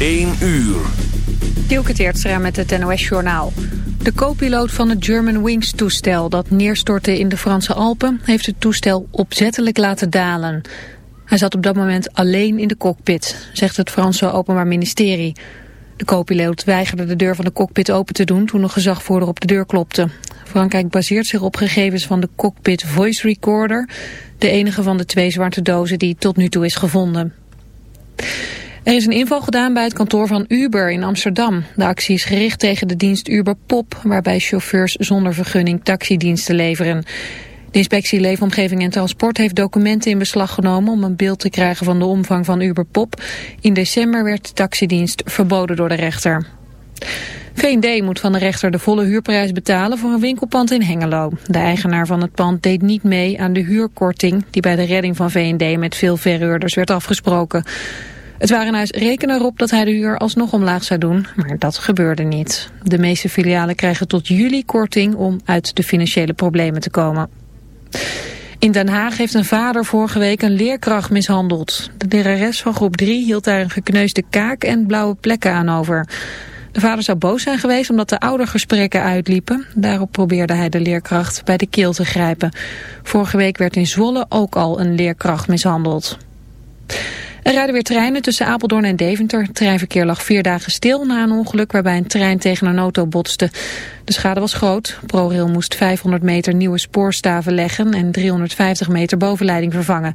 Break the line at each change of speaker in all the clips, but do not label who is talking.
1 uur.
Dielke Teertstra met het NOS-journaal. De co-piloot van het German Wings toestel dat neerstortte in de Franse Alpen... heeft het toestel opzettelijk laten dalen. Hij zat op dat moment alleen in de cockpit, zegt het Franse Openbaar Ministerie. De co-piloot weigerde de deur van de cockpit open te doen toen een gezagvoerder op de deur klopte. Frankrijk baseert zich op gegevens van de cockpit voice recorder... de enige van de twee zwarte dozen die tot nu toe is gevonden. Er is een inval gedaan bij het kantoor van Uber in Amsterdam. De actie is gericht tegen de dienst Uber Pop... waarbij chauffeurs zonder vergunning taxidiensten leveren. De inspectie Leefomgeving en Transport heeft documenten in beslag genomen... om een beeld te krijgen van de omvang van Uber Pop. In december werd de taxidienst verboden door de rechter. V&D moet van de rechter de volle huurprijs betalen voor een winkelpand in Hengelo. De eigenaar van het pand deed niet mee aan de huurkorting... die bij de redding van V&D met veel verhuurders werd afgesproken... Het warenhuis rekende erop dat hij de huur alsnog omlaag zou doen, maar dat gebeurde niet. De meeste filialen krijgen tot juli korting om uit de financiële problemen te komen. In Den Haag heeft een vader vorige week een leerkracht mishandeld. De lerares van groep 3 hield daar een gekneusde kaak en blauwe plekken aan over. De vader zou boos zijn geweest omdat de oudergesprekken uitliepen. Daarop probeerde hij de leerkracht bij de keel te grijpen. Vorige week werd in Zwolle ook al een leerkracht mishandeld. Er rijden weer treinen tussen Apeldoorn en Deventer. Het treinverkeer lag vier dagen stil na een ongeluk waarbij een trein tegen een auto botste. De schade was groot. ProRail moest 500 meter nieuwe spoorstaven leggen en 350 meter bovenleiding vervangen.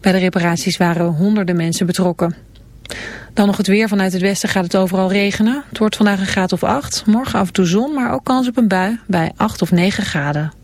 Bij de reparaties waren honderden mensen betrokken. Dan nog het weer. Vanuit het westen gaat het overal regenen. Het wordt vandaag een graad of 8. Morgen af en toe zon, maar ook kans op een bui bij 8 of 9 graden.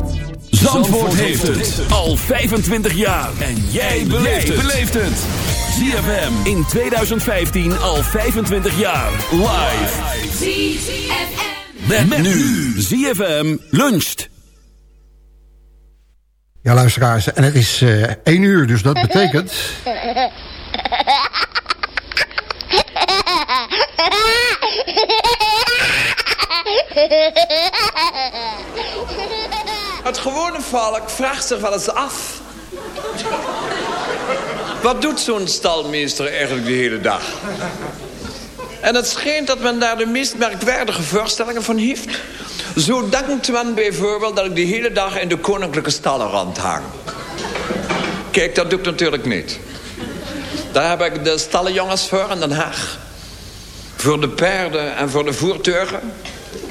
Zandvoort heeft het al 25 jaar. En jij beleeft het. ZFM in 2015 al 25 jaar. Live.
ZFM.
Met, nu. ZFM luncht.
Ja, luisteraars, en het is eh 1 uur, dus dat betekent...
Het gewone volk vraagt zich wel eens af... Wat doet zo'n stalmeester eigenlijk de hele dag? En het schijnt dat men daar de meest merkwaardige voorstellingen van heeft. Zo denkt men bijvoorbeeld dat ik de hele dag in de koninklijke stallen rondhang. Kijk, dat doe ik natuurlijk niet. Daar heb ik de stallenjongens voor in Den Haag. Voor de paarden en voor de voertuigen.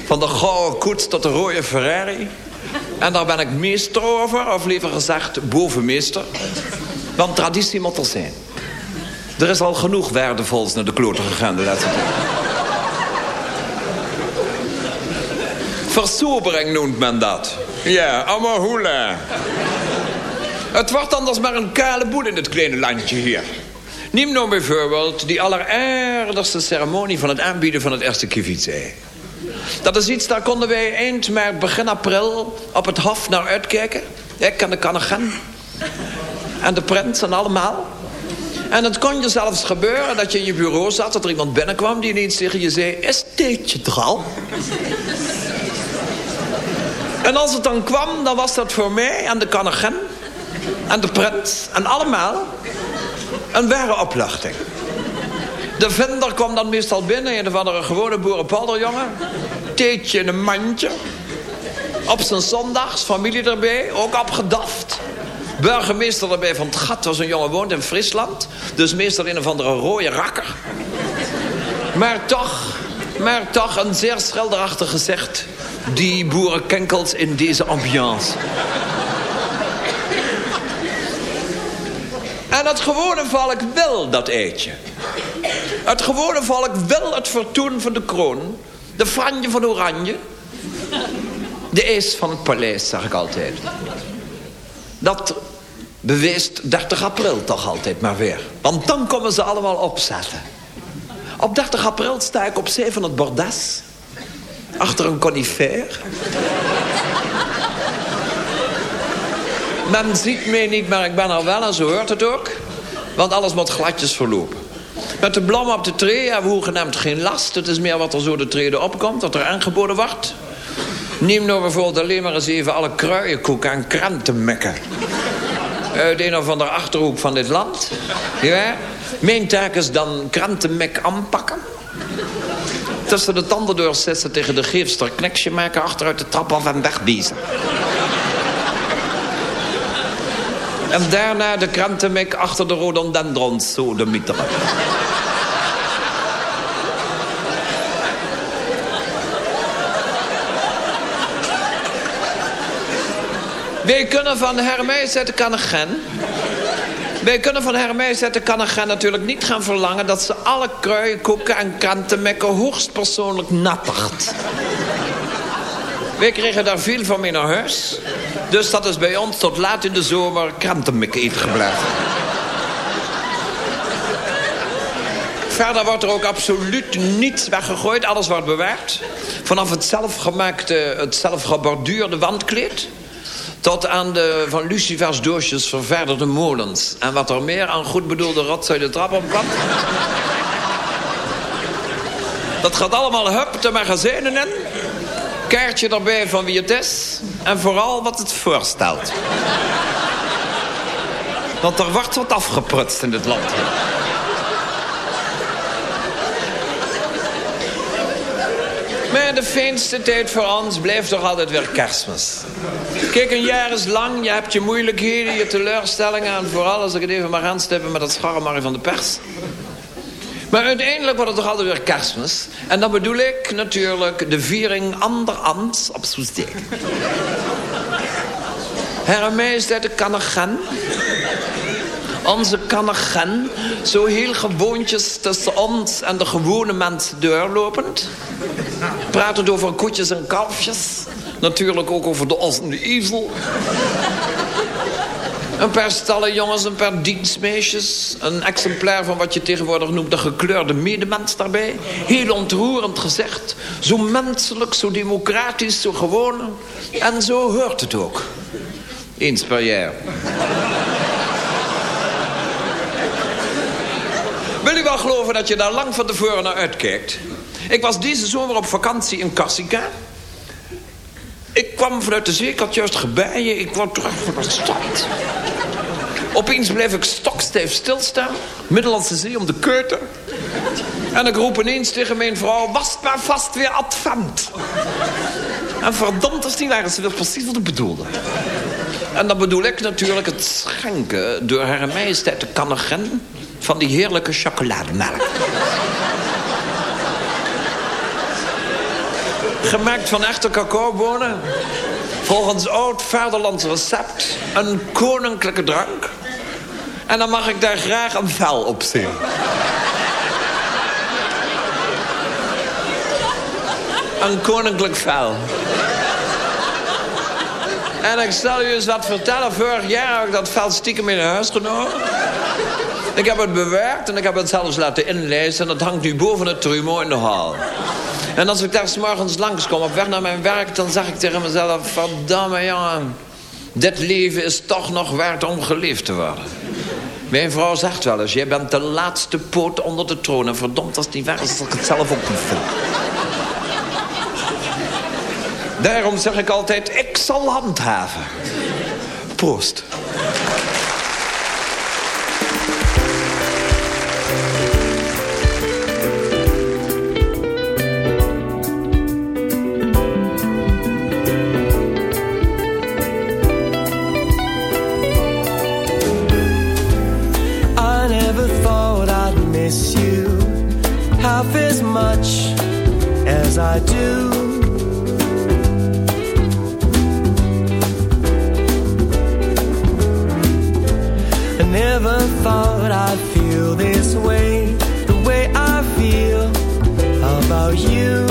Van de gouden koets tot de rode Ferrari. En daar ben ik meester over, of liever gezegd bovenmeester. Want traditie moet er zijn. Er is al genoeg waardevols naar de kloten gegaan de laatste tijd. Versobering noemt men dat. Ja, allemaal hoela. Het wordt anders maar een kale boel in het kleine landje hier. Neem nou bijvoorbeeld die alleraardigste ceremonie van het aanbieden van het eerste kivitse. Dat is iets, daar konden wij eind maart, begin april op het hof naar uitkijken. Ik en de kannegen. En de prins en allemaal. En het kon je zelfs gebeuren dat je in je bureau zat... dat er iemand binnenkwam die ineens tegen je zei... Is dit je al? en als het dan kwam, dan was dat voor mij en de kannegen... en de prins en allemaal... een ware opluchting. De vender kwam dan meestal binnen... een of andere gewone boerenpolderjongen. Theetje in een mandje. Op zijn zondags, familie erbij, ook opgedaft. Burgemeester erbij van het gat, was een jongen woont in Friesland. Dus meestal een of andere rode rakker. Maar toch, maar toch een zeer schilderachtig gezicht. Die boerenkenkels in deze ambiance. En het gewone volk wil dat eitje. Het gewone volk wil het vertoon van de kroon. De franje van oranje. De eis van het paleis, zeg ik altijd. Dat beweest 30 april toch altijd maar weer. Want dan komen ze allemaal opzetten. Op 30 april sta ik op zee van het bordes. Achter een conifeer. Men ziet mij niet, maar ik ben er wel en zo hoort het ook. Want alles moet gladjes verlopen. Met de blom op de tree hebben we hoegenaamd geen last. Het is meer wat er zo de treden opkomt, wat er aangeboden wordt. Neem nou bijvoorbeeld alleen maar eens even alle kruienkoeken en krantenmekken. Uit een of andere achterhoek van dit land. Ja? Mijn taak is dan krantenmek aanpakken. Tussen de tanden doorzetten tegen de geefster kneksje maken... achteruit de trap af en wegbiezen. En daarna de krantenmek achter de rhododendrons zo de mieteren. Wij kunnen van Hermes uit de Kannegen... Wij kunnen van Hermes uit de Kannegen natuurlijk niet gaan verlangen... dat ze alle kruien, koeken en krantenmekken hoogstpersoonlijk nappert. Wij kregen daar veel van mee naar huis. Dus dat is bij ons tot laat in de zomer krantenmek eten gebleven. Verder wordt er ook absoluut niets weggegooid. Alles wordt bewaard. Vanaf het zelfgemaakte, het zelfgeborduurde wandkleed... tot aan de van lucifers doosjes ververderde molens. En wat er meer aan goed bedoelde rotzooi de trap kwam... dat gaat allemaal hup de magazijnen in kaartje erbij van wie het is. En vooral wat het voorstelt. Want er wordt wat afgeprutst in dit land. Maar de fijnste tijd voor ons blijft toch altijd weer kerstmis. Kijk, een jaar is lang, je hebt je moeilijkheden, je teleurstellingen... en vooral als ik het even mag aanstippen met het scharremarie van de pers... Maar uiteindelijk wordt het toch altijd weer kerstmis. En dan bedoel ik natuurlijk de viering anderhand op Soesteek. Herre Majesteit de Kannegen. Onze Kannegen. Zo heel gewoontjes tussen ons en de gewone mens doorlopend. Praten over koetjes en kalfjes. Natuurlijk ook over de os en de ezel. Een paar stallenjongens, een paar dienstmeisjes. Een exemplaar van wat je tegenwoordig noemt de gekleurde medemens daarbij. Heel ontroerend gezegd. Zo menselijk, zo democratisch, zo gewoon. En zo hoort het ook. Eens per jaar. Wil u wel geloven dat je daar lang van tevoren naar uitkijkt? Ik was deze zomer op vakantie in Corsica. Ik kwam vanuit de zee, ik had juist gebijen. Ik kwam terug van de stad. Opeens bleef ik stokstijf stilstaan. Middellandse Zee om de keuter. En ik roep ineens tegen mijn vrouw... Was maar vast weer advent. En verdomd als die waren, ze wist precies wat ik bedoelde. En dan bedoel ik natuurlijk het schenken... door haar majesteit de kannegen... van die heerlijke chocolademelk. Gemaakt van echte cacaobonen. Volgens oud vaderlands recept. Een koninklijke drank. En dan mag ik daar graag een vel op zien. Een koninklijk vel. En ik zal u eens wat vertellen. Vorig jaar heb ik dat veld stiekem in huis genomen. Ik heb het bewerkt en ik heb het zelfs laten inlezen. En dat hangt nu boven het trumo in de hal. En als ik daar s morgens langskom op weg naar mijn werk... dan zeg ik tegen mezelf... verdamme jongen, dit leven is toch nog waard om geleefd te worden. Mijn vrouw zegt wel eens... jij bent de laatste poot onder de troon. En verdomd, als niet waar is, ik het zelf ook niet vind. Daarom zeg ik altijd, ik zal handhaven. Proost.
Much as I do. I never thought I'd feel this way, the way I feel about you.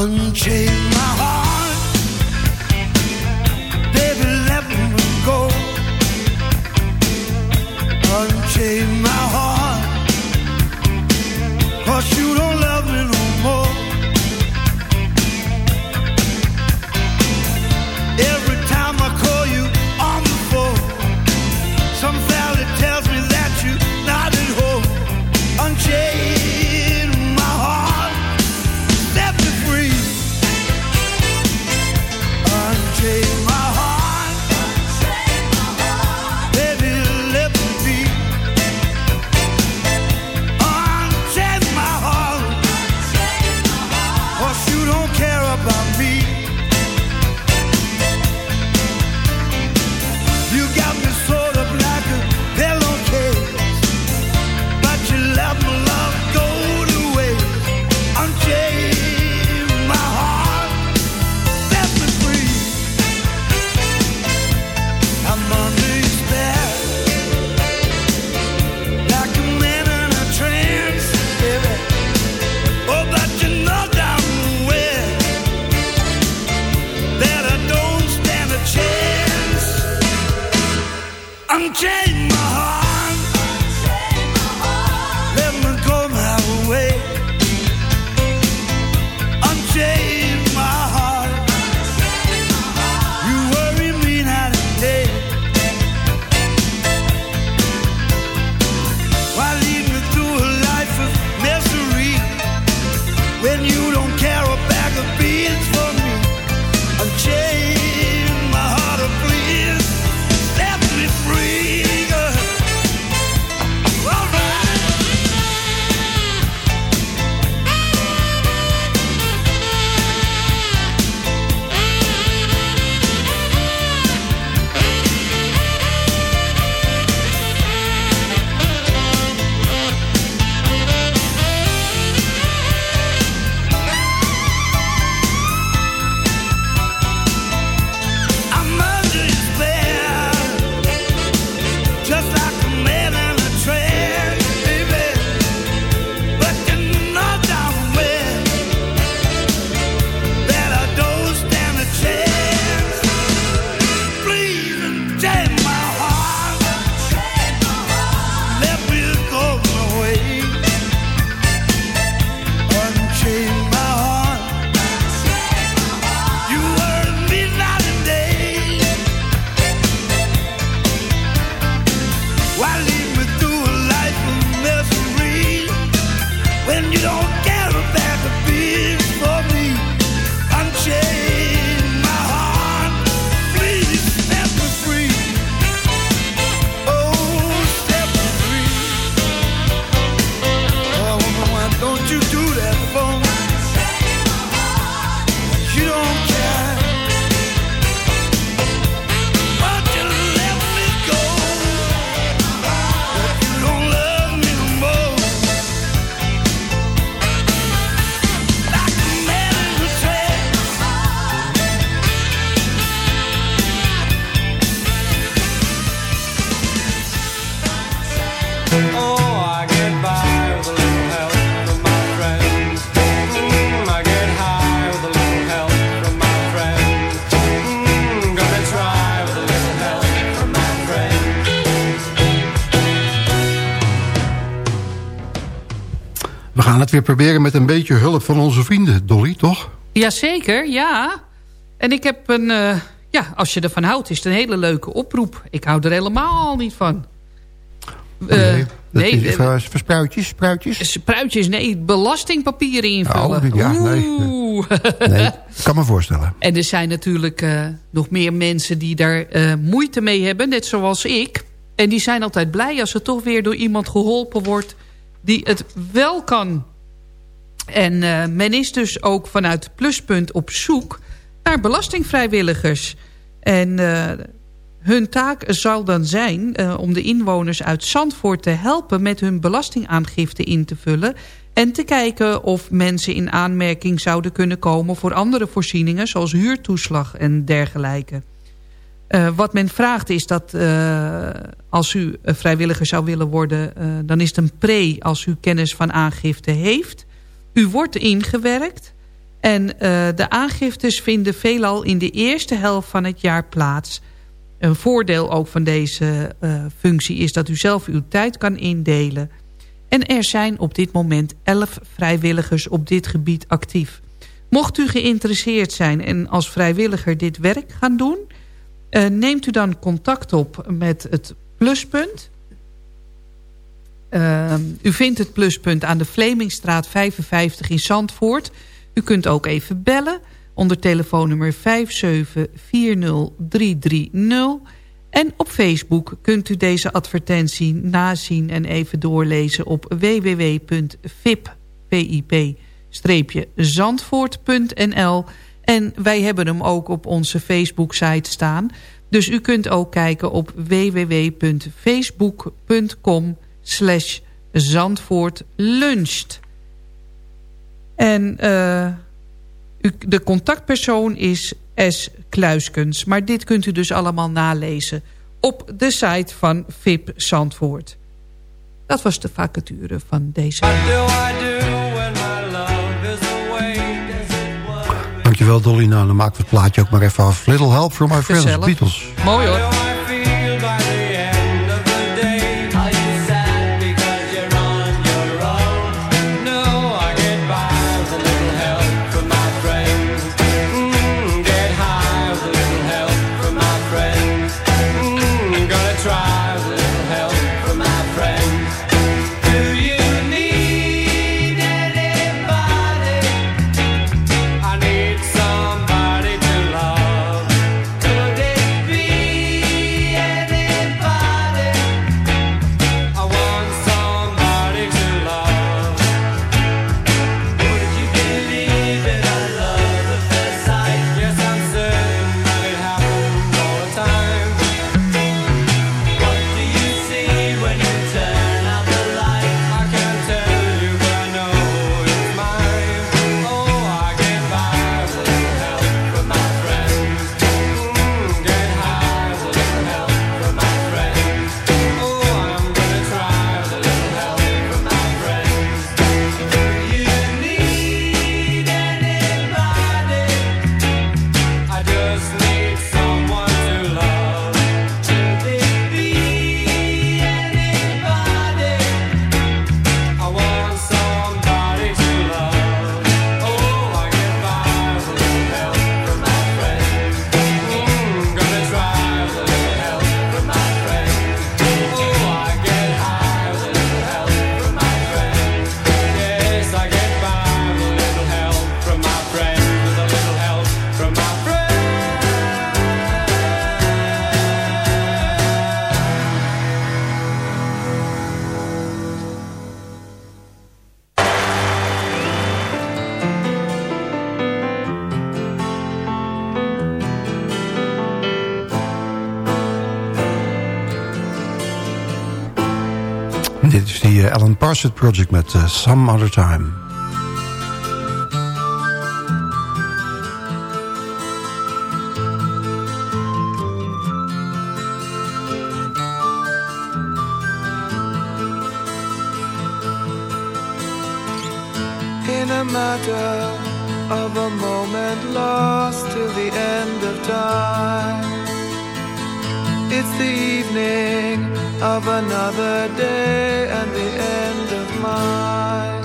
Unchain my heart, baby, let me go. Unchain my heart, 'cause you don't love me no
het weer proberen met een beetje hulp van onze vrienden, Dolly, toch?
Jazeker, ja. En ik heb een... eh, ja, als je ervan houdt, is het een hele leuke oproep. Ik hou er helemaal niet van. Eh,
nee, dat
nee,
is
eh,
spruitjes, spruitjes.
Spruitjes, nee, belastingpapieren invullen.
Oh, ja, nee.
Oeh.
Nee, ik kan me voorstellen.
En er zijn natuurlijk nog meer mensen die daar moeite mee hebben, net zoals ik. En die zijn altijd blij als er toch weer door iemand geholpen wordt die het wel kan. En eh, men is dus ook vanuit Pluspunt op zoek naar belastingvrijwilligers. En eh, hun taak zal dan zijn eh, om de inwoners uit Zandvoort te helpen... met hun belastingaangifte in te vullen... en te kijken of mensen in aanmerking zouden kunnen komen... voor andere voorzieningen zoals huurtoeslag en dergelijke. Eh, wat men vraagt is dat eh, als u vrijwilliger zou willen worden... eh, dan is het een pre als u kennis van aangifte heeft. U wordt ingewerkt en eh, de aangiftes vinden veelal in de eerste helft van het jaar plaats. Een voordeel ook van deze eh, functie is dat u zelf uw tijd kan indelen. En er zijn op dit moment elf vrijwilligers op dit gebied actief. Mocht u geïnteresseerd zijn en als vrijwilliger dit werk gaan doen... Uh, neemt u dan contact op met het pluspunt. Uh, u vindt het pluspunt aan de Vlemingstraat 55 in Zandvoort. U kunt ook even bellen onder telefoonnummer 5740330. En op Facebook kunt u deze advertentie nazien en even doorlezen op www.vip-zandvoort.nl en wij hebben hem ook op onze Facebook-site staan. Dus u kunt ook kijken op www.facebook.com slash zandvoortluncht. En uh, u, de contactpersoon is S. Kluiskens. Maar dit kunt u dus allemaal nalezen op de site van VIP Zandvoort. Dat was de vacature van deze.
Dankjewel Dolly. Nou, dan maken we het plaatje ook maar even af. Little Help from My Friends. Beatles.
Mooi hoor.
Eh, Alan Parsons Project met eh, Some Other Time.
It's the evening of another day and the end of mine.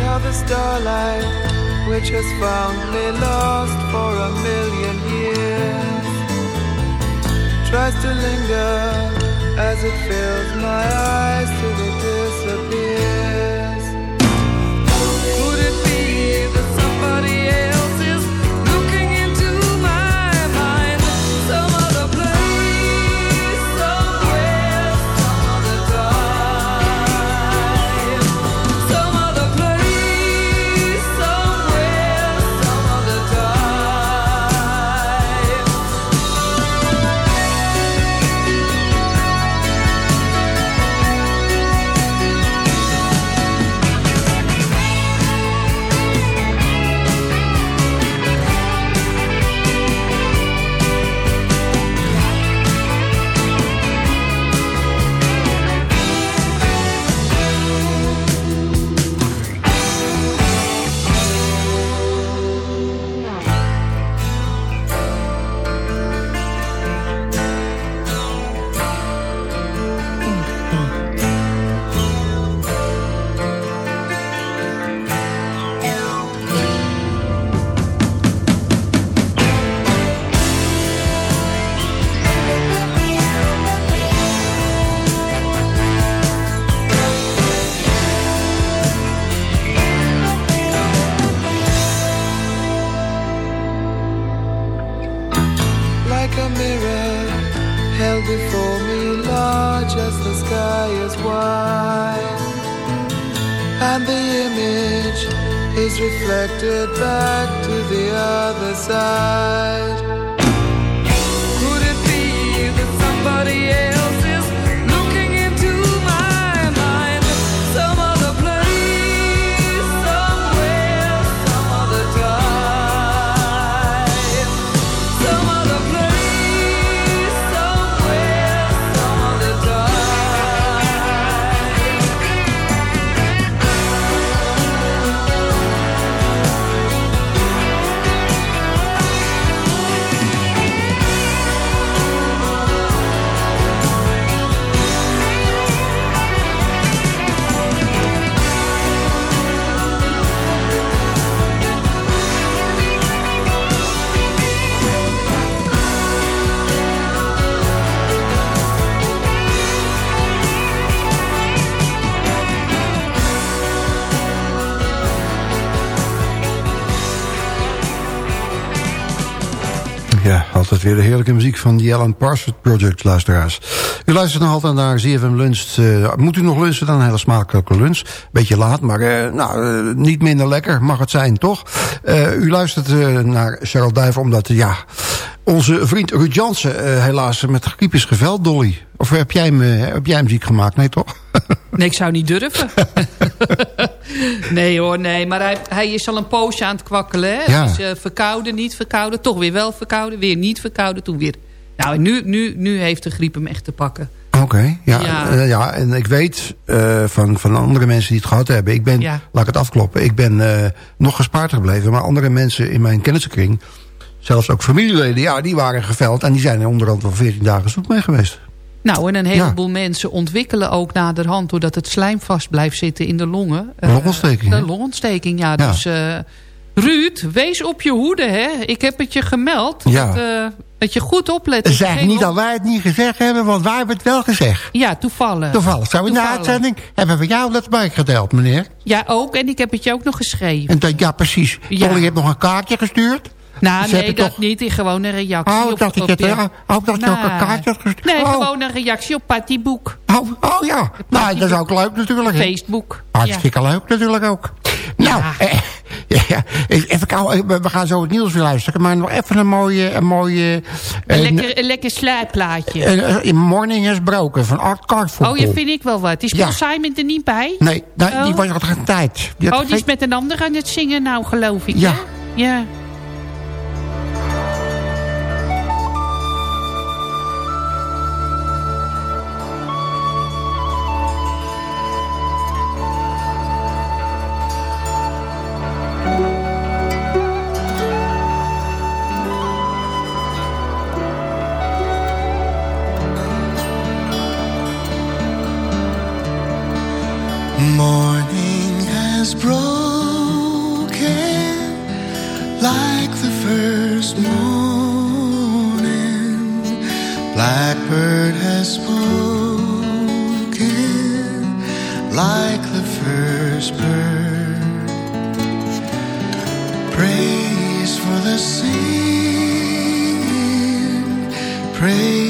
Now the starlight, which has found me lost for a million Tries to linger as it fills my eyes till it disappears. And the image is reflected back to the other side.
Weer de heerlijke muziek van die Alan Parsons Project, luisteraars. U luistert nog altijd naar ZFM Lunch. Eh, moet u nog lunchen, dan een hele smakelijke lunch. Beetje laat, maar eh, nou, eh, niet minder lekker. Mag het zijn, toch? U luistert naar Cheryl Duiven, omdat, ja... Onze vriend Ruud Jansen helaas met griep is geveld, Dolly. Of heb jij hem, heb jij hem ziek gemaakt? Nee, toch?
Nee, ik zou niet durven. nee hoor, nee. Maar hij, hij is al een poosje aan het kwakkelen. Hè?
Ja.
Dus, eh, verkouden, niet verkouden. Toch weer wel verkouden. Weer niet verkouden. Toen weer... Nou, nu, nu, nu heeft de griep hem echt te pakken.
Oké, ja,
Ja.
ja, en ik weet eh, van, van andere mensen die het gehad hebben. Ik ben,
Ja.
laat ik het afkloppen, ik ben eh, nog gespaard gebleven. Maar andere mensen in mijn kennissenkring, zelfs ook familieleden, ja, die waren geveld. En die zijn er onderhand wel 14 dagen zoek mee geweest.
Nou, en een heleboel mensen ontwikkelen ook naderhand... doordat het slijm vast blijft zitten in de longen. Eh,
Longontsteking,
De
hè?
longontsteking, ja.
Ja.
Dus eh, Ruud, wees op je hoede, hè. Ik heb het je gemeld.
Ja.
Dat, eh, dat je goed oplet.
Zeg niet dat wij het niet gezegd hebben, want wij hebben het wel gezegd.
Ja, toevallig.
Toevallig. Zo in de uitzending hebben we jou dat bijgedeeld, meneer.
Ja, ook. En ik heb het je ook nog geschreven.
En dat, ja, precies.
Ja.
Dolly heeft nog een kaartje gestuurd.
Nou,
Dus
nee, dat
toch-
niet. Ik Gewoon een reactie
Oh,
op...
dat ik
op
het,
je-
eh, oh, dat je ook een kaartje had gestuurd.
Nee,
Oh.
gewoon een reactie op Pattyboek.
Oh, oh ja, nou, dat is ook leuk natuurlijk.
Facebook.
Hartstikke leuk natuurlijk ook. Nou, eh, ja, even kou- we gaan zo het nieuws weer luisteren. Maar nog even een mooie... Een mooie
Een
eh,
lekker, een lekker
eh, Morning is Broken van Art Carfunkel.
oh, je vind ik wel wat. Is Paul
Ja.
Simon er niet bij?
Nee, die
Oh.
was al geen tijd. Die
Oh, die is met een ander aan het zingen nou, geloof ik.
Ja.
hè? Ja.
pray.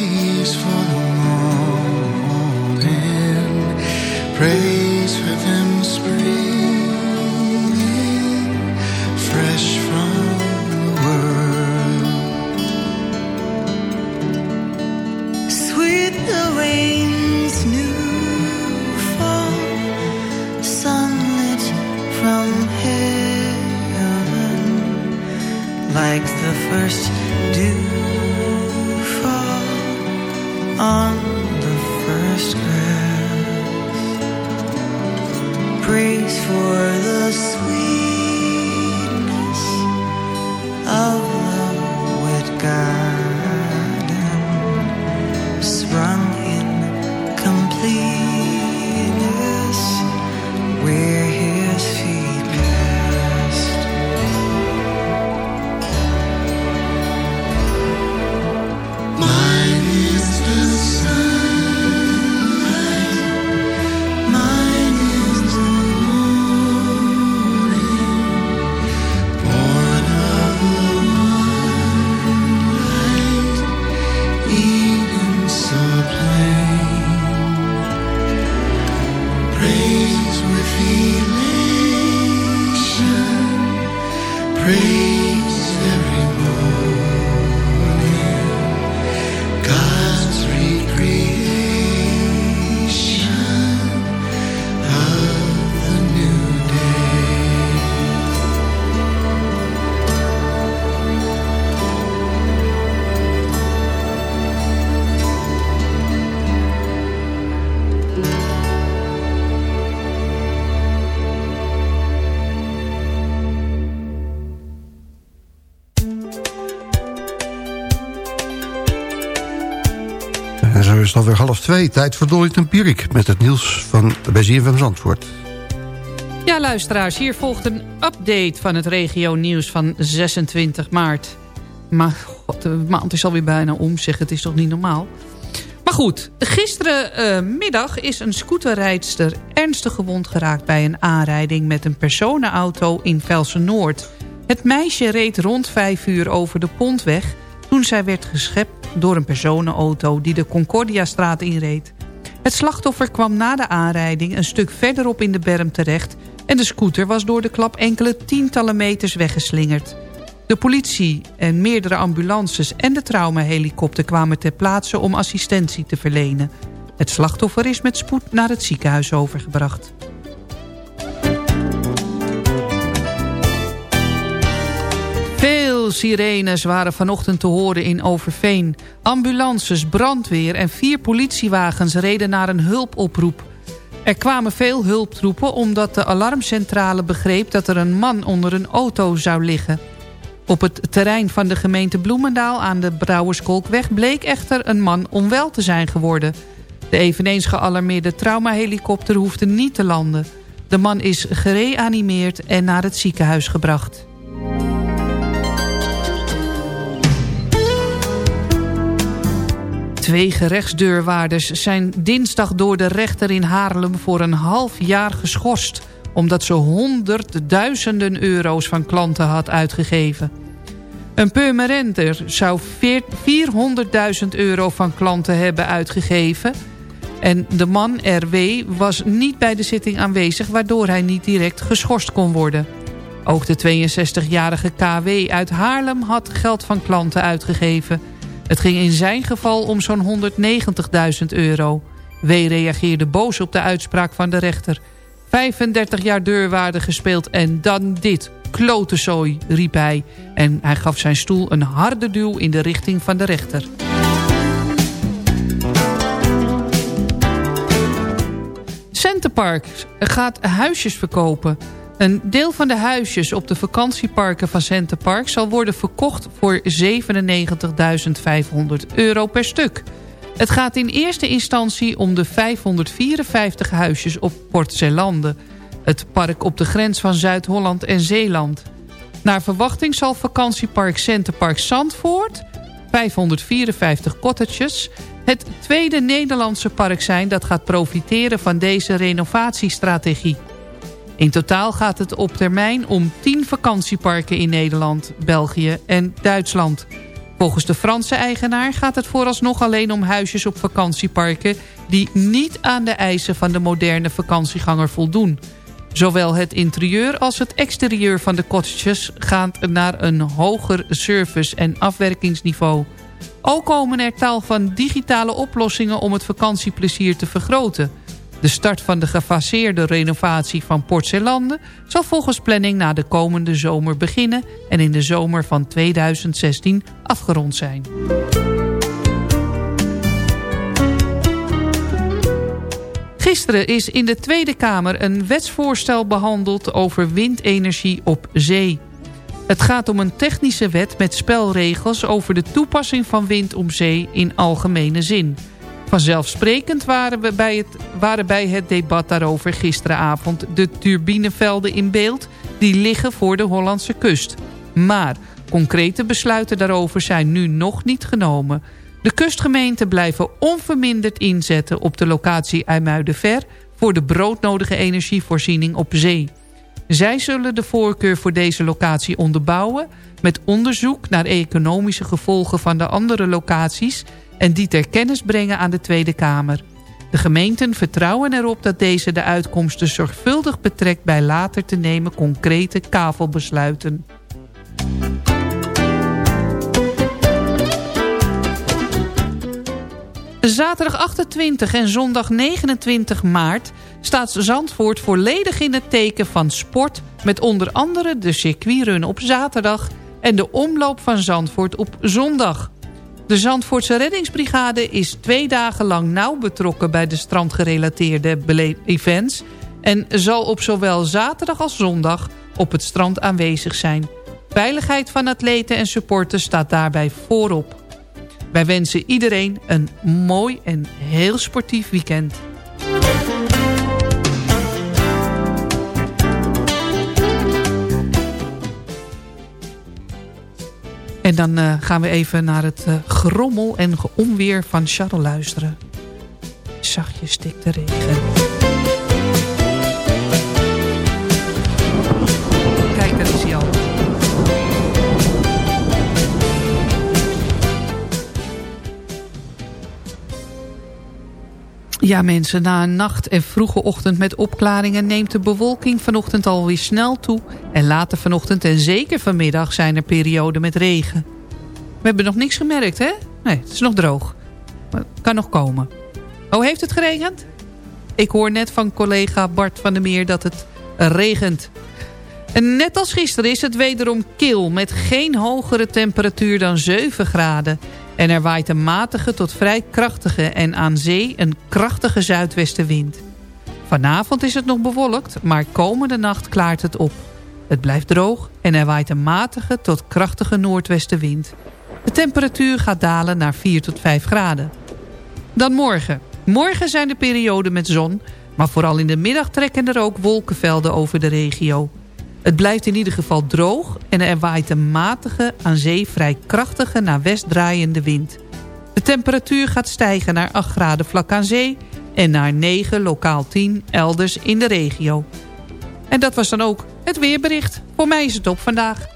Is
het alweer half twee. Tijd voor Dolly Tempierik met het nieuws van bij ZFM Zandvoort.
Ja, luisteraars, hier volgt een update van het regio nieuws van 26 maart. Maar god, de maand is alweer bijna om, zeg, het is toch niet normaal? Maar goed, gisterenmiddag is een scooterrijdster ernstig gewond geraakt... bij een aanrijding met een personenauto in Velsen-Noord. Het meisje reed rond vijf uur over de Pontweg... toen zij werd geschept door een personenauto die de Concordiastraat inreed. Het slachtoffer kwam na de aanrijding een stuk verderop in de berm terecht... en de scooter was door de klap enkele tientallen meters weggeslingerd. De politie en meerdere ambulances en de traumahelikopter kwamen ter plaatse om assistentie te verlenen. Het slachtoffer is met spoed naar het ziekenhuis overgebracht. Sirenes waren vanochtend te horen in Overveen. Ambulances, brandweer en vier politiewagens reden naar een hulpoproep. Er kwamen veel hulptroepen omdat de alarmcentrale begreep... dat er een man onder een auto zou liggen. Op het terrein van de gemeente Bloemendaal aan de Brouwerskolkweg... bleek echter een man onwel te zijn geworden. De eveneens gealarmeerde traumahelikopter hoefde niet te landen. De man is gereanimeerd en naar het ziekenhuis gebracht. Twee gerechtsdeurwaarders zijn dinsdag door de rechter in Haarlem voor een half jaar geschorst omdat ze honderdduizenden euro's van klanten had uitgegeven. Een permanenter zou 400.000 euro van klanten hebben uitgegeven... en de man RW was niet bij de zitting aanwezig... waardoor hij niet direct geschorst kon worden. Ook de 62-jarige KW uit Haarlem had geld van klanten uitgegeven. Het ging in zijn geval om zo'n 190.000 euro. W reageerde boos op de uitspraak van de rechter... 35 jaar deurwaarde gespeeld en dan dit. Klotezooi, riep hij. En hij gaf zijn stoel een harde duw in de richting van de rechter. Centerpark gaat huisjes verkopen. Een deel van de huisjes op de vakantieparken van Centerpark... zal worden verkocht voor 97.500 euro per stuk. Het gaat in eerste instantie om de 554 huisjes op Port Zeelanden. Het park op de grens van Zuid-Holland en Zeeland. Naar verwachting zal vakantiepark Centerpark Zandvoort... 554 cottages... het tweede Nederlandse park zijn dat gaat profiteren van deze renovatiestrategie. In totaal gaat het op termijn om 10 vakantieparken in Nederland, België en Duitsland. Volgens de Franse eigenaar gaat het vooralsnog alleen om huisjes op vakantieparken... die niet aan de eisen van de moderne vakantieganger voldoen. Zowel het interieur als het exterieur van de cottages gaat naar een hoger service- en afwerkingsniveau. Ook komen er taal van digitale oplossingen om het vakantieplezier te vergroten... De start van de gefaseerde renovatie van Port Zeelanden... zal volgens planning na de komende zomer beginnen... en in de zomer van 2016 afgerond zijn. Gisteren is in de Tweede Kamer een wetsvoorstel behandeld... over windenergie op zee. Het gaat om een technische wet met spelregels... over de toepassing van wind om zee in algemene zin... Vanzelfsprekend waren, we bij het, waren bij het debat daarover gisteravond de turbinevelden in beeld... die liggen voor de Hollandse kust. Maar concrete besluiten daarover zijn nu nog niet genomen. De kustgemeenten blijven onverminderd inzetten op de locatie IJmuidenver... voor de broodnodige energievoorziening op zee. Zij zullen de voorkeur voor deze locatie onderbouwen... met onderzoek naar economische gevolgen van de andere locaties en die ter kennis brengen aan de Tweede Kamer. De gemeenten vertrouwen erop dat deze de uitkomsten zorgvuldig betrekt... bij later te nemen concrete kavelbesluiten. Zaterdag 28 en zondag 29 maart staat Zandvoort volledig in het teken van sport... met onder andere de circuitrun op zaterdag en de omloop van Zandvoort op zondag. De reddingsbrigade is twee dagen lang nauw betrokken... bij de strandgerelateerde events... en zal op zowel zaterdag als zondag op het strand aanwezig zijn. Veiligheid van atleten en supporters staat daarbij voorop. Wij wensen iedereen een mooi en heel sportief weekend. En dan uh, gaan we even naar het uh, gerommel en onweer van Charles luisteren. Zachtjes stikt de regen. Ja mensen, na een nacht en vroege ochtend met opklaringen... neemt de bewolking vanochtend alweer snel toe. En later vanochtend en zeker vanmiddag zijn er perioden met regen. We hebben nog niks gemerkt, hè? Nee, het is nog droog. Maar het kan nog komen. Oh, heeft het geregend? Ik hoor net van collega Bart van der Meer dat het regent. En net als gisteren is het wederom kil... met geen hogere temperatuur dan 7 graden... En er waait een matige tot vrij krachtige en aan zee een krachtige zuidwestenwind. Vanavond is het nog bewolkt, maar komende nacht klaart het op. Het blijft droog en er waait een matige tot krachtige noordwestenwind. De temperatuur gaat dalen naar 4 tot 5 graden. Dan morgen. Morgen zijn de perioden met zon, maar vooral in de middag trekken er ook wolkenvelden over de regio. Het blijft in ieder geval droog en er waait een matige, aan zee vrij krachtige naar west draaiende wind. De temperatuur gaat stijgen naar 8 graden vlak aan zee en naar 9, lokaal 10 elders in de regio. En dat was dan ook het weerbericht. Voor mij is het op vandaag.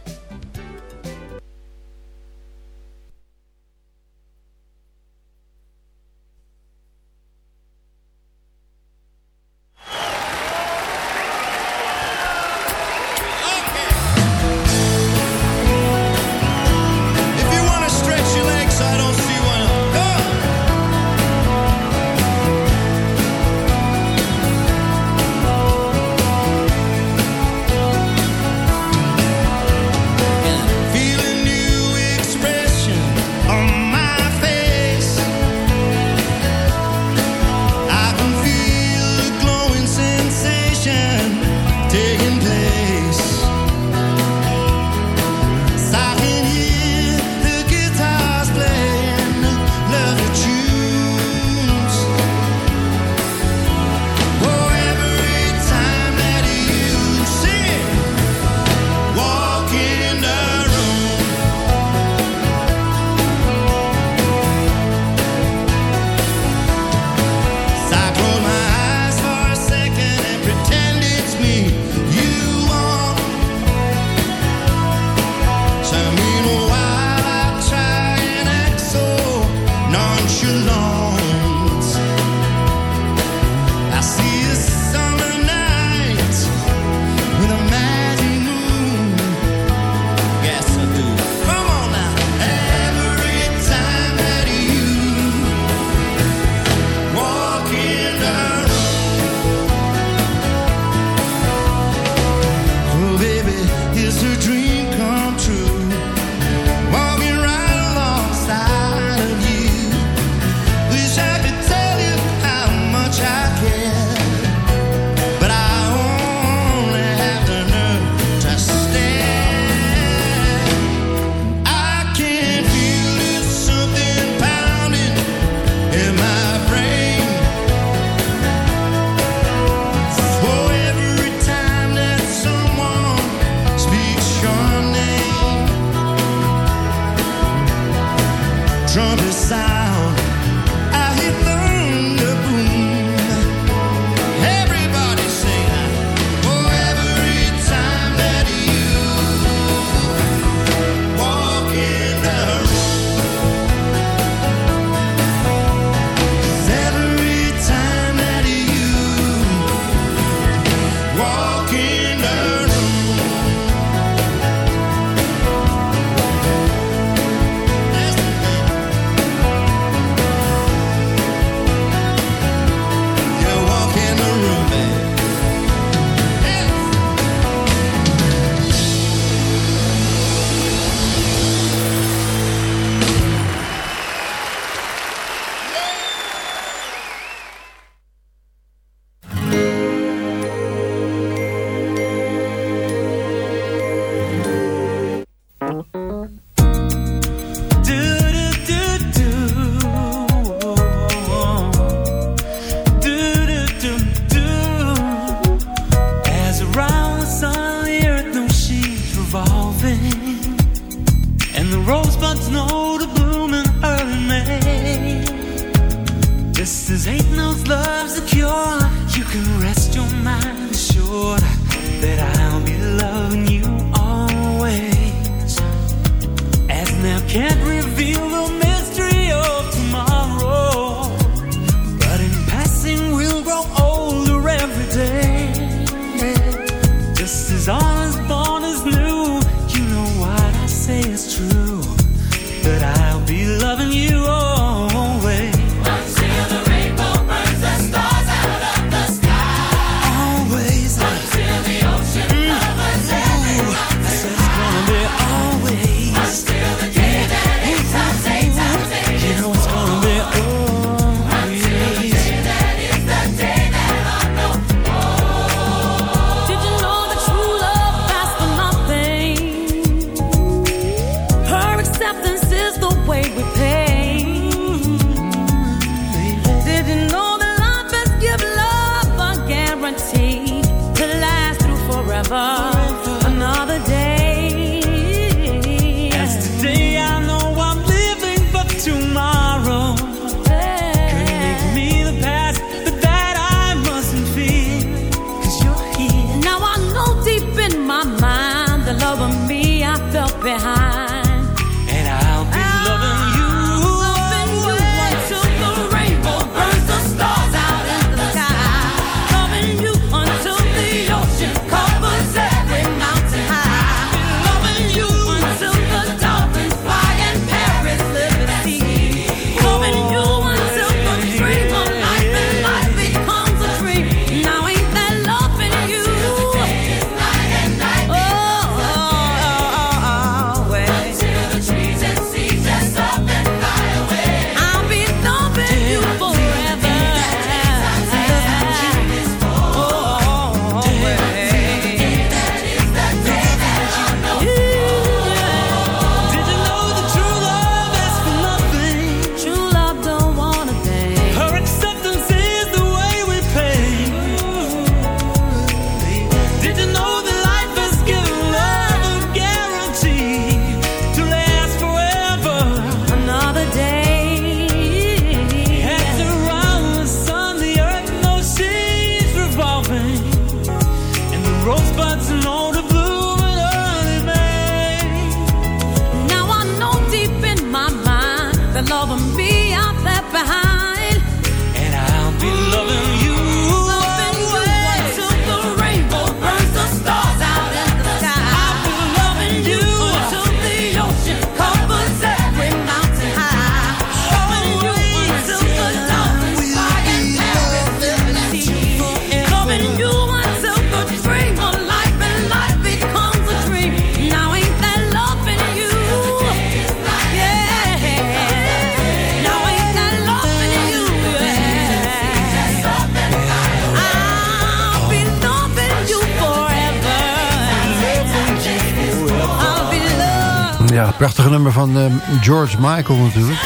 Prachtige nummer van eh, George Michael natuurlijk.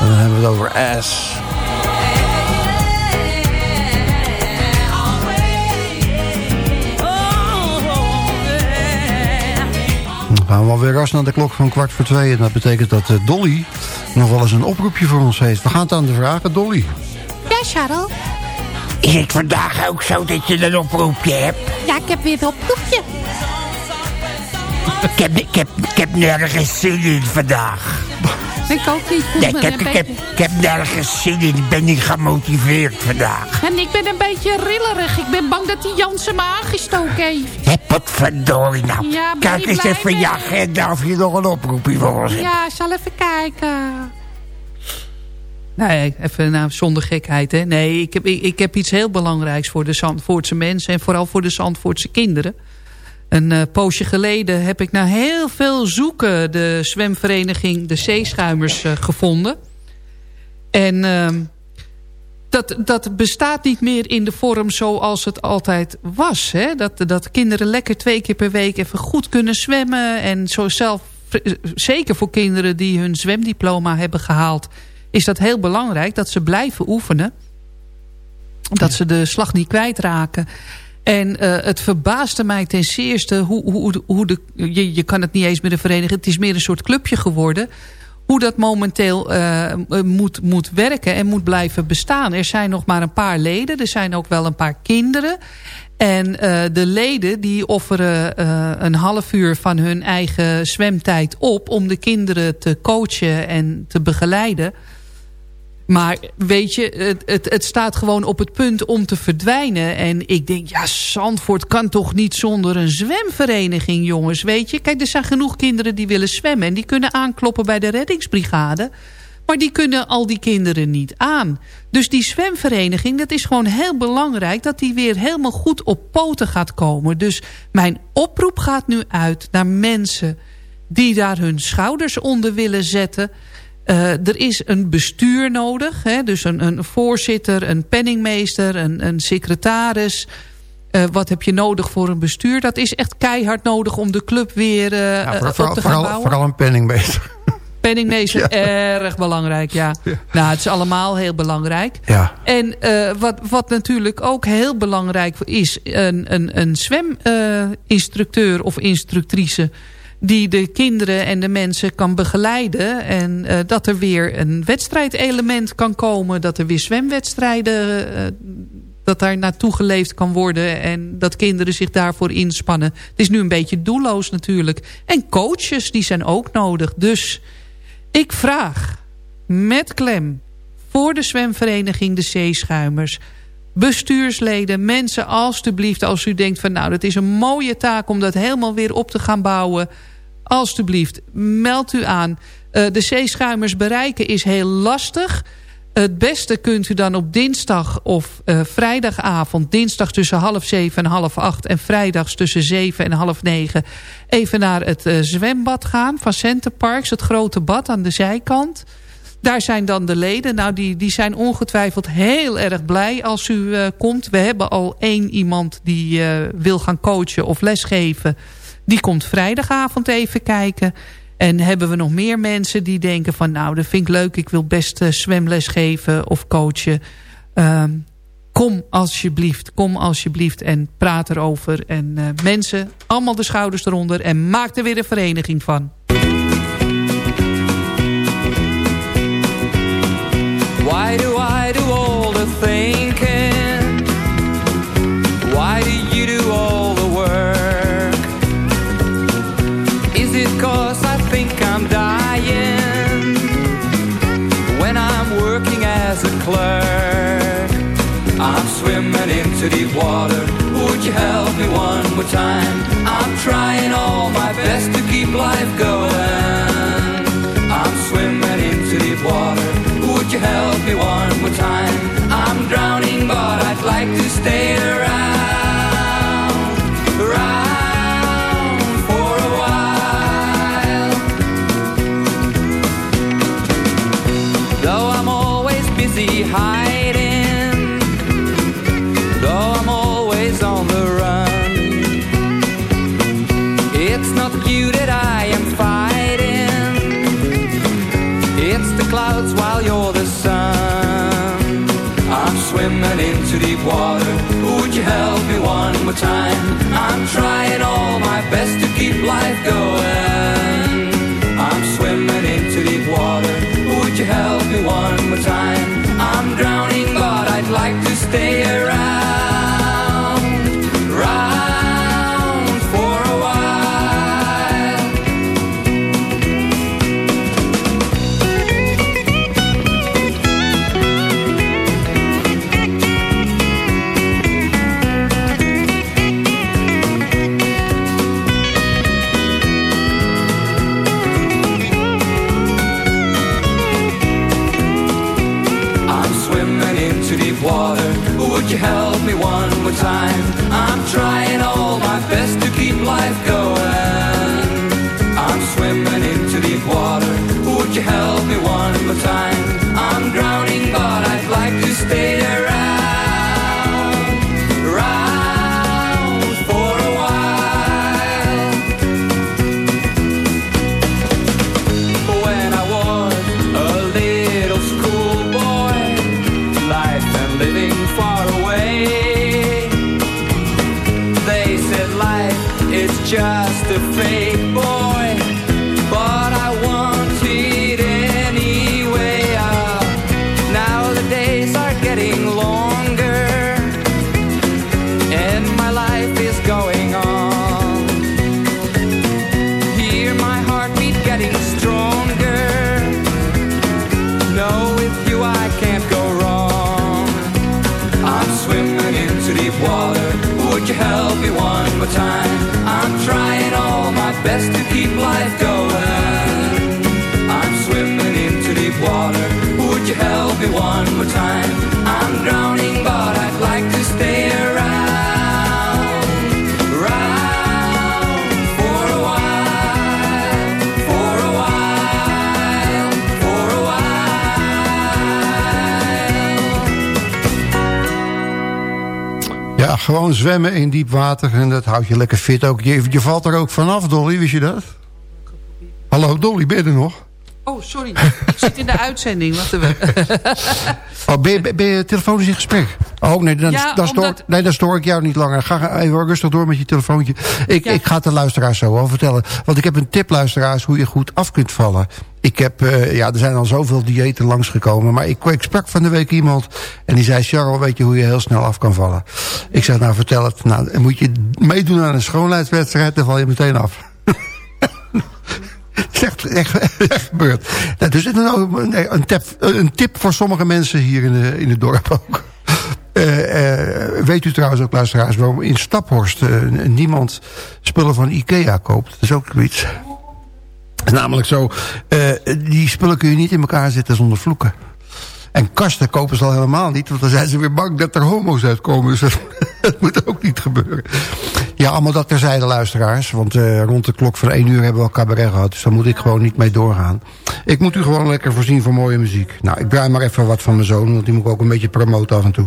En dan hebben we het over Ass.
Dan gaan we alweer ras naar de klok van kwart voor twee. En dat betekent dat eh, Dolly nog wel eens een oproepje voor ons heeft. We gaan het aan de vragen, Dolly.
Ja, Charles.
Is het vandaag ook zo dat je een oproepje hebt?
Ja, ik heb weer een oproepje.
Ik heb, ik heb, ik heb nergens zin in vandaag.
Ik ook niet.
Nee, ik, heb, ik, heb, ik heb nergens zin in. Ik ben niet gemotiveerd vandaag.
En ik ben een beetje rillerig. Ik ben bang dat die Jansen me aangestoken heeft.
Hé, verdorie nou.
Ja,
Kijk eens even in je agenda of je nog een oproepje voor ons.
Ja, zal even kijken. Nee, even nou, zonder gekheid. Hè. Nee, ik heb, ik, ik heb iets heel belangrijks voor de Zandvoortse mensen... en vooral voor de Zandvoortse kinderen. Een eh, poosje geleden heb ik na heel veel zoeken... de zwemvereniging De Zeeschuimers eh, gevonden. En ehm, dat, dat bestaat niet meer in de vorm zoals het altijd was. Hè? Dat, dat kinderen lekker twee keer per week even goed kunnen zwemmen. En zo zelf, zeker voor kinderen die hun zwemdiploma hebben gehaald... is dat heel belangrijk dat ze blijven oefenen. Dat ze de slag niet kwijtraken. En eh, het verbaasde mij ten zeerste hoe, hoe, hoe de... Je, je kan het niet eens meer een vereniging. Het is meer een soort clubje geworden hoe dat momenteel eh, moet, moet werken en moet blijven bestaan. Er zijn nog maar een paar leden. Er zijn ook wel een paar kinderen. En eh, de leden die offeren een half uur van hun eigen zwemtijd op... om de kinderen te coachen en te begeleiden. Maar weet je, het, het, het staat gewoon op het punt om te verdwijnen. En ik denk, ja, Zandvoort kan toch niet zonder een zwemvereniging, jongens. Weet je, kijk, er zijn genoeg kinderen die willen zwemmen... en die kunnen aankloppen bij de reddingsbrigade... Maar die kunnen al die kinderen niet aan. Dus die zwemvereniging, dat is gewoon heel belangrijk... dat die weer helemaal goed op poten gaat komen. Dus mijn oproep gaat nu uit naar mensen... die daar hun schouders onder willen zetten... Uh, er is een bestuur nodig. Hè? Dus een, een voorzitter, een penningmeester, een, een secretaris. Uh, wat heb je nodig voor een bestuur? Dat is echt keihard nodig om de club weer uh,
Ja,
op
vooral,
te gaan
vooral,
bouwen.
vooral een penningmeester.
Penningmeester, erg belangrijk, ja. Nou, het is allemaal heel belangrijk.
Ja.
En wat, wat natuurlijk ook heel belangrijk is... een, een, een zweminstructeur of instructrice... die de kinderen en de mensen kan begeleiden... en uh, dat er weer een wedstrijdelement kan komen... dat er weer zwemwedstrijden... Uh, dat daar naartoe geleefd kan worden... en dat kinderen zich daarvoor inspannen. Het is nu een beetje doelloos natuurlijk. En coaches, die zijn ook nodig. Dus ik vraag met klem voor de zwemvereniging de Zeeschuimers... bestuursleden, mensen alstublieft als u denkt van... nou, dat is een mooie taak om dat helemaal weer op te gaan bouwen... alstublieft, meld u aan. Uh, de Zeeschuimers bereiken is heel lastig... Het beste kunt u dan op dinsdag of uh, vrijdagavond... dinsdag tussen half zeven en half acht... en vrijdags tussen zeven en half negen... even naar het uh, zwembad gaan van Centerparks. Het grote bad aan de zijkant. Daar zijn dan de leden. Nou, die, die zijn ongetwijfeld heel erg blij als u komt. We hebben al één iemand die wil gaan coachen of lesgeven. Die komt vrijdagavond even kijken... En hebben we nog meer mensen die denken van... nou, dat vind ik leuk, ik wil best uh, zwemles geven of coachen. Uh, kom alsjeblieft, kom alsjeblieft en praat erover. En uh, mensen, allemaal de schouders eronder en maak er weer een vereniging van.
Water. Would you help me one more time? I'm trying all my best to keep life going. I'm swimming into deep water. Would you help me one more time? I'm drowning, but I'd like to stay around. Around for a while. Though I'm always busy hiding, into deep water. Would you help me one more time? I'm trying all my best to keep life going.
Gewoon zwemmen in diep water en dat houdt je lekker fit ook. Je, je valt er ook vanaf, Dolly, wist je dat? Hallo, Dolly, ben je er nog?
Oh, sorry. Ik zit in de uitzending. Wacht even.
Oh, ben, je, ben je telefonisch in gesprek? Oh, nee dan,
Ja,
dan, stoor,
omdat-
nee, dan stoor ik jou niet langer. Ga even rustig door met je telefoontje. Ik, ik ga het de luisteraars zo wel vertellen. Want ik heb een tip, luisteraars, hoe je goed af kunt vallen. Ik heb, eh, ja, er zijn al zoveel diëten langsgekomen. Maar ik, ik sprak van de week iemand en die zei... Charles, weet je hoe je heel snel af kan vallen? Ik zei, nou vertel het. Nou, moet je meedoen aan een schoonheidswedstrijd... dan val je meteen af. Is echt, echt, gebeurd. Nou, dus is een, een, tip, een tip voor sommige mensen hier in, de, in het dorp ook. Eh, eh, weet u trouwens ook, luisteraars, waarom in Staphorst eh, niemand spullen van Ikea koopt? Dat is ook is namelijk zo, die spullen kun je niet in elkaar zetten zonder vloeken. En kasten kopen ze al helemaal niet, want dan zijn ze weer bang dat er homo's uitkomen. Dus dat, moet ook niet gebeuren. Ja, allemaal dat terzijde, luisteraars. Want eh, rond de klok van 1 uur hebben we al cabaret gehad. Dus daar moet ik gewoon niet mee doorgaan. Ik moet u gewoon lekker voorzien van mooie muziek. Nou, ik draai maar even wat van mijn zoon, want die moet ik ook een beetje promoten af en toe.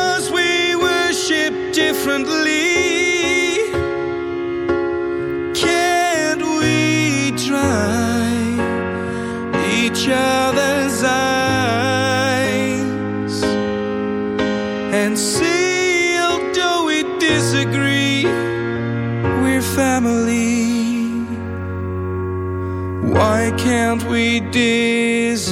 differently. Can't we dry each other's eyes and see, although we disagree, we're family? Why can't we disagree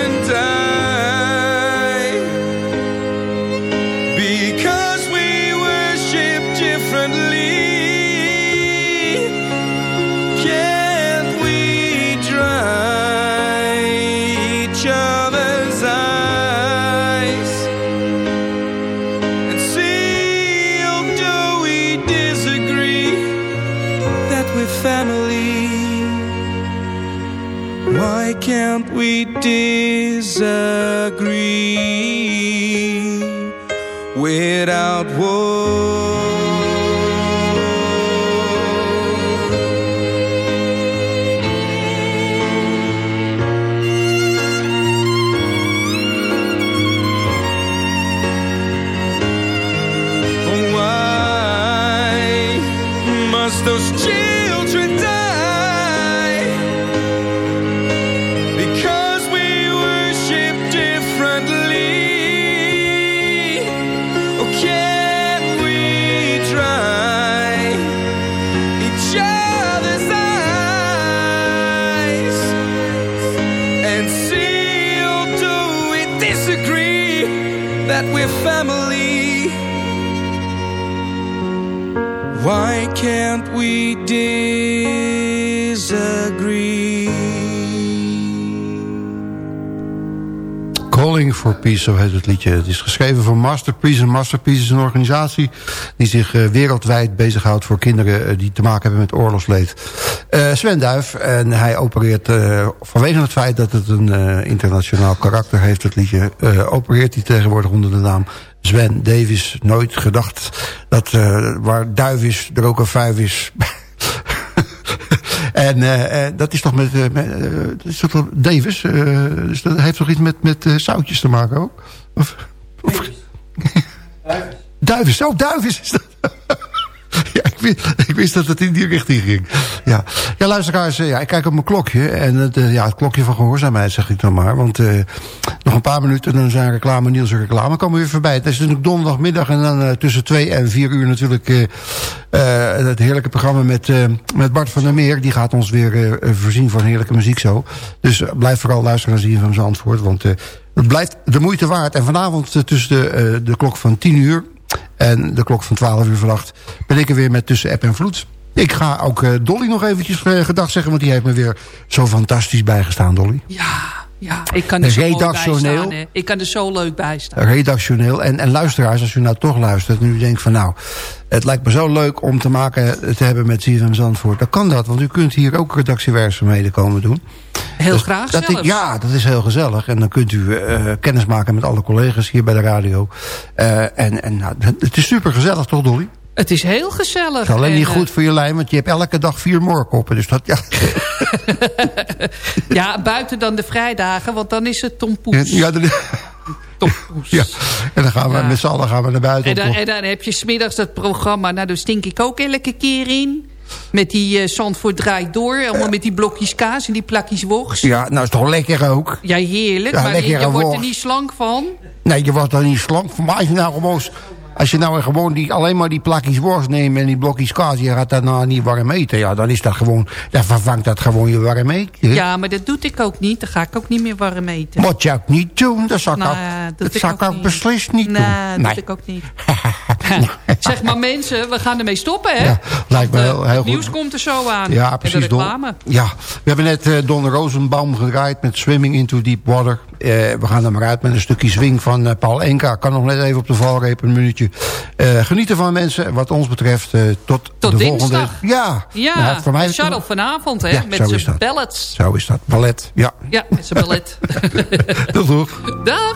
we
for Peace, zo heet het liedje. Het is geschreven voor Masterpiece. En Masterpiece is een organisatie die zich eh, wereldwijd bezighoudt... voor kinderen eh, die te maken hebben met oorlogsleed. Eh, Sven Duif, en hij opereert vanwege het feit dat het een internationaal karakter heeft... het liedje, opereert hij tegenwoordig onder de naam Sven Davis. Nooit gedacht dat waar duif is, er ook een vijf is... En eh, eh, dat is toch met, eh, met is toch Davis? dus dat heeft toch iets met, met zoutjes te maken ook? Of, of, Duivis, oh Duivis is dat. ik wist, dat het in die richting ging. Ja, ja luisteraars, eh, ja, ik kijk op mijn klokje. En het, eh, ja, het klokje van gehoorzaamheid zeg ik dan maar. Want eh, nog een paar minuten dan zijn reclame, Niels reclame komen weer voorbij. Het is natuurlijk donderdagmiddag en dan tussen twee en vier uur natuurlijk... eh, het heerlijke programma met, met Bart van der Meer. Die gaat ons weer voorzien van heerlijke muziek zo. Dus blijf vooral luisteren naar van zijn antwoord. Want het blijft de moeite waard. En vanavond tussen de, de klok van 10 uur en de klok van 12 uur vannacht... ben ik er weer met Tussen App en Vloed. Ik ga ook eh, Dolly nog eventjes eh, gedag zeggen... want die heeft me weer zo fantastisch bijgestaan, Dolly.
Ja, ik kan er zo mooi bij
Redactioneel.
staan. Ik kan er zo leuk bij staan.
redactioneel. En, en luisteraars, als u nou toch luistert... en u denkt van nou, het lijkt me zo leuk om te maken te hebben met CFM Zandvoort. Dan kan dat, want u kunt hier ook redactiewerkzaamheden komen doen.
Heel
Dus
graag
dat ik- ja, dat is heel gezellig. En dan kunt u eh kennis maken met alle collega's hier bij de radio. Eh, en en nou, het is super gezellig, toch Dolly?
Het is heel gezellig.
Het is alleen
En,
niet
eh,
goed voor je lijn, want je hebt elke dag vier moorkoppen. Dus dat, ja.
Ja, buiten dan de vrijdagen, want dan is het Tom Poes.
Ja, dat, ja. En dan gaan we
Ja.
met z'n allen gaan we naar buiten.
En dan, en dan heb je smiddags dat programma, nou daar stink ik ook elke keer in. Met die eh Zandvoort draait door, allemaal met die blokjes kaas en die plakjes wogs.
Ja, nou is toch lekker ook.
Ja, heerlijk,
Ja,
maar je wordt er
worst.
niet slank van.
Nee, je wordt dan niet slank. Voor mij is het nou gewoon... Als je nou gewoon die, alleen maar die plakjes worst neemt en die blokjes kaas... je gaat daarna niet warm eten. Ja, dan is dat gewoon... Dan vervangt dat gewoon je warm eten.
Ja, maar dat doe ik ook niet. Dan ga ik ook niet meer warm eten.
Moet je ook niet doen. Dat zou ik
Nou,
ook, dat
ik
zou
ook
ik ook
niet.
beslist niet
Nee,
doen.
dat doe ik ook niet. zeg maar mensen, we gaan ermee stoppen, hè?
lijkt me heel,
eh,
heel goed.
nieuws komt er zo aan.
Ja,
En
precies. Don. Ja, we hebben net eh, Don Rosenbaum gedraaid met Swimming into Deep Water. Eh, we gaan er maar uit met een stukje swing van Paul Enka. Kan nog net even op de valreep een minuutje. Eh, geniet ervan mensen. Wat ons betreft tot,
Tot
de
dinsdag.
volgende... Ja,
Ja,
Nou, voor mij is het-
Charles vanavond, hè?
Ja,
met zijn
dat.
ballads.
Zo is dat. Ballet, ja.
Ja, met zijn ballet.
Doeg.
Dag.